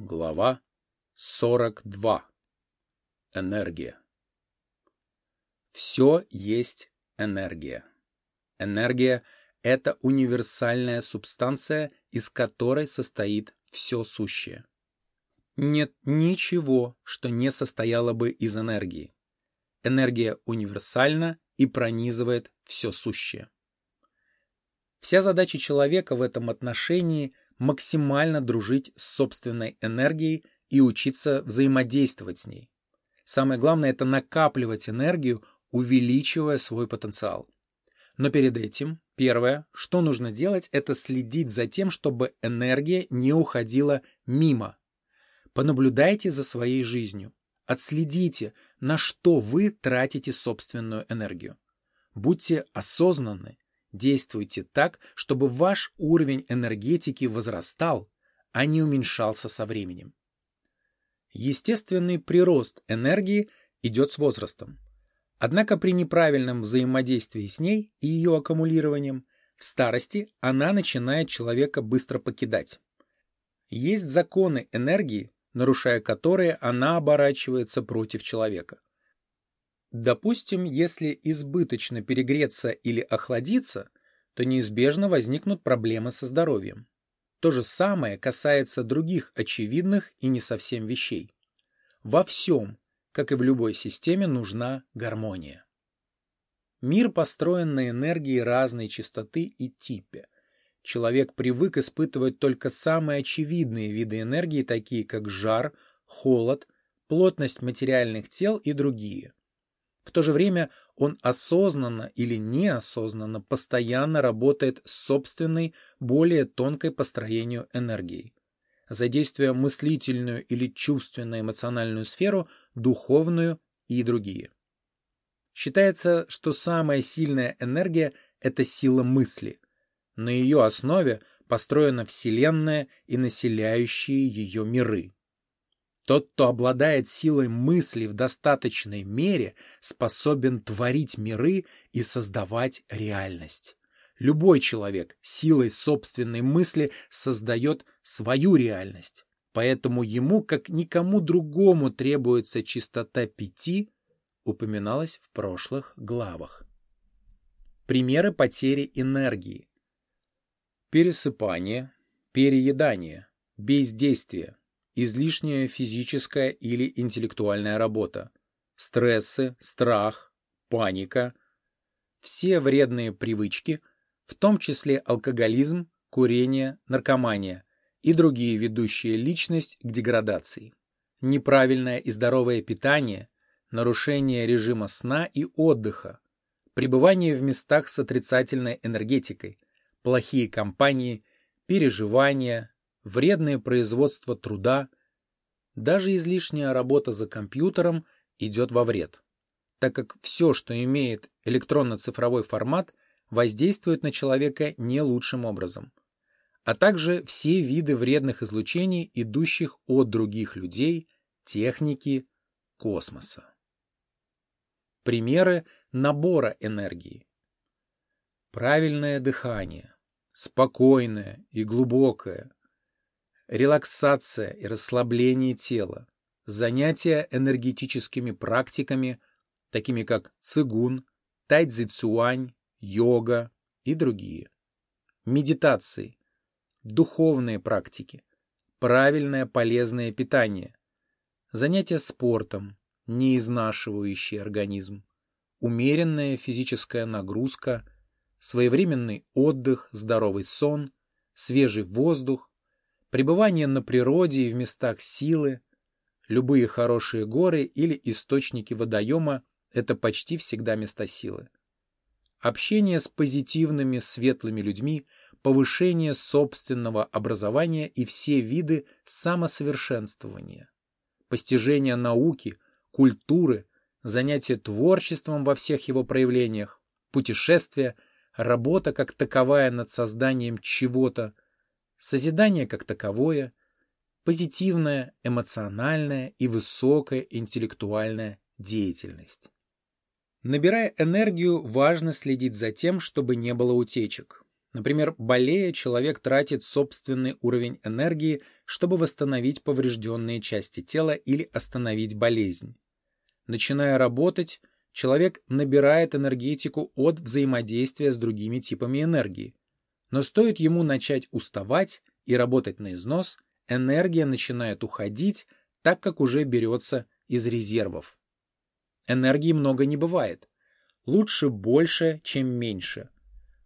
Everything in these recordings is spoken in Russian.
Глава 42. Энергия. Все есть энергия. Энергия — это универсальная субстанция, из которой состоит все сущее. Нет ничего, что не состояло бы из энергии. Энергия универсальна и пронизывает все сущее. Вся задача человека в этом отношении — максимально дружить с собственной энергией и учиться взаимодействовать с ней. Самое главное – это накапливать энергию, увеличивая свой потенциал. Но перед этим, первое, что нужно делать, это следить за тем, чтобы энергия не уходила мимо. Понаблюдайте за своей жизнью. Отследите, на что вы тратите собственную энергию. Будьте осознанны Действуйте так, чтобы ваш уровень энергетики возрастал, а не уменьшался со временем. Естественный прирост энергии идет с возрастом. Однако при неправильном взаимодействии с ней и ее аккумулированием в старости она начинает человека быстро покидать. Есть законы энергии, нарушая которые она оборачивается против человека. Допустим, если избыточно перегреться или охладиться, то неизбежно возникнут проблемы со здоровьем. То же самое касается других очевидных и не совсем вещей. Во всем, как и в любой системе, нужна гармония. Мир построен на энергии разной частоты и типе. Человек привык испытывать только самые очевидные виды энергии, такие как жар, холод, плотность материальных тел и другие. В то же время он осознанно или неосознанно постоянно работает с собственной, более тонкой по строению энергией, задействуя мыслительную или чувственно-эмоциональную сферу, духовную и другие. Считается, что самая сильная энергия – это сила мысли. На ее основе построена Вселенная и населяющие ее миры. Тот, кто обладает силой мысли в достаточной мере, способен творить миры и создавать реальность. Любой человек силой собственной мысли создает свою реальность. Поэтому ему, как никому другому, требуется чистота пяти, упоминалось в прошлых главах. Примеры потери энергии. Пересыпание, переедание, бездействие, излишняя физическая или интеллектуальная работа, стрессы, страх, паника, все вредные привычки, в том числе алкоголизм, курение, наркомания и другие ведущие личность к деградации, неправильное и здоровое питание, нарушение режима сна и отдыха, пребывание в местах с отрицательной энергетикой, плохие компании, переживания, вредное производство труда, даже излишняя работа за компьютером идет во вред, так как все, что имеет электронно-цифровой формат, воздействует на человека не лучшим образом, а также все виды вредных излучений, идущих от других людей, техники, космоса. Примеры набора энергии. Правильное дыхание, спокойное и глубокое, релаксация и расслабление тела, занятия энергетическими практиками, такими как цигун, тайцзи-цюань, йога и другие. Медитации, духовные практики, правильное полезное питание, занятия спортом, не изнашивающий организм, умеренная физическая нагрузка, своевременный отдых, здоровый сон, свежий воздух, пребывание на природе и в местах силы, любые хорошие горы или источники водоема – это почти всегда места силы. Общение с позитивными, светлыми людьми, повышение собственного образования и все виды самосовершенствования. Постижение науки, культуры, занятие творчеством во всех его проявлениях, путешествия, работа как таковая над созданием чего-то – Созидание как таковое, позитивная, эмоциональная и высокая интеллектуальная деятельность. Набирая энергию, важно следить за тем, чтобы не было утечек. Например, болея, человек тратит собственный уровень энергии, чтобы восстановить поврежденные части тела или остановить болезнь. Начиная работать, человек набирает энергетику от взаимодействия с другими типами энергии. Но стоит ему начать уставать и работать на износ, энергия начинает уходить, так как уже берется из резервов. Энергии много не бывает. Лучше больше, чем меньше.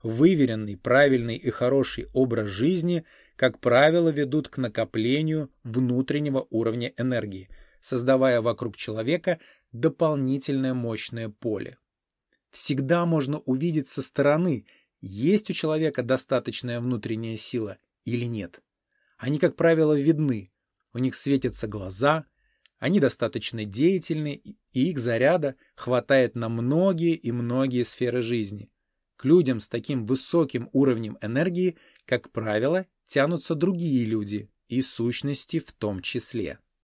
Выверенный, правильный и хороший образ жизни, как правило, ведут к накоплению внутреннего уровня энергии, создавая вокруг человека дополнительное мощное поле. Всегда можно увидеть со стороны, есть у человека достаточная внутренняя сила или нет. Они, как правило, видны. У них светятся глаза, они достаточно деятельны, и их заряда хватает на многие и многие сферы жизни. К людям с таким высоким уровнем энергии, как правило, тянутся другие люди, и сущности в том числе.